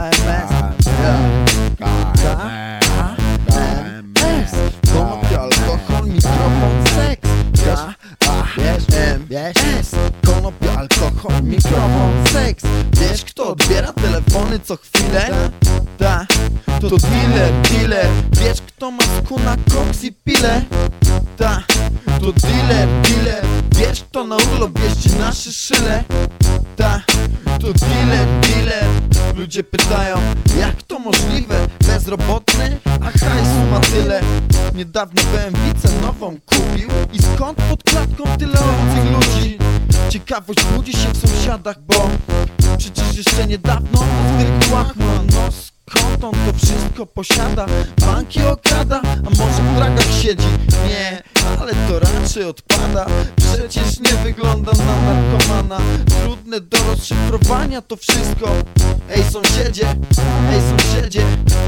KMS KMS Konopia, alkohol, mikrofon, seks wiesz, wiesz S Konopia, alkohol, mikrofon, seks Wiesz kto odbiera telefony co chwilę? Ta, to dealer, dealer Wiesz kto ma skuna, koks i pile? Ta, to dealer, dealer Wiesz kto na urlop jeździ na szyle? Ta, to dealer, dealer Ludzie pytają, jak to możliwe? Bezrobotny, a hajsu ma tyle Niedawno BMW nową kupił I skąd pod klatką tyle obcych ludzi? Ciekawość budzi się w sąsiadach, bo Przecież jeszcze niedawno zwykły łachman skąd on to wszystko posiada? Banki okrada, a może w dragach siedzi? Nie, ale to raczej odpada. Przecież nie wygląda na narkomana. Trudne do rozszyfrowania to wszystko. Ej sąsiedzie, ej sąsiedzie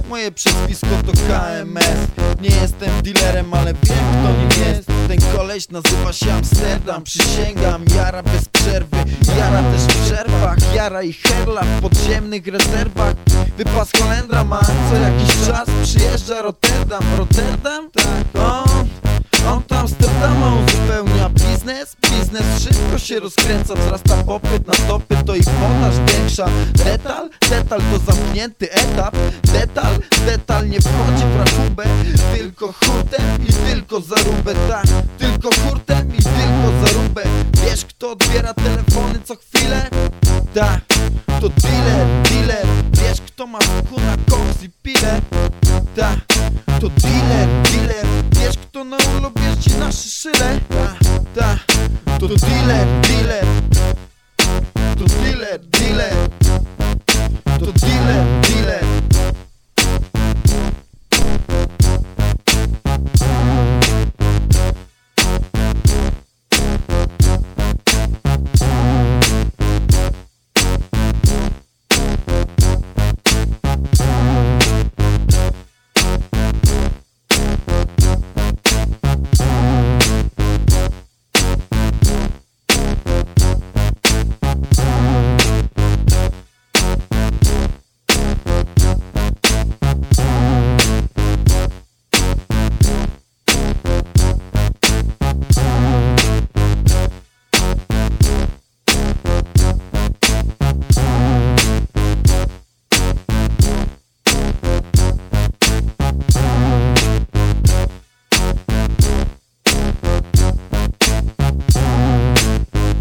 Moje przezwisko to KMS Nie jestem dealerem, ale wiem kto nim jest. Ten koleś nazywa się Amsterdam. Przysięgam, jara bez przerwy. Jara też w przerwach. Jara i herla w podziemnych rezerwach Wypas Holendra ma co jakiś czas Przyjeżdża Rotterdam Rotterdam? Tak, on on tam Amsterdama uzupełnia biznes Biznes szybko się rozkręca Wzrasta popyt na topy To i podaż większa Detal? Detal to zamknięty etap Detal? Detal nie wchodzi w rachubę Tylko hurtem i tylko zarubę Tak, tylko hurtem i tylko zarubę Wiesz kto odbiera telefony co chwilę? Tak, to dealer Wiesz kto ma na koks i pile? Tak, to dealer, dealer Wiesz kto na urlop jeździ na szyle? Ta, ta, to dealer, dealer To dealer, dealer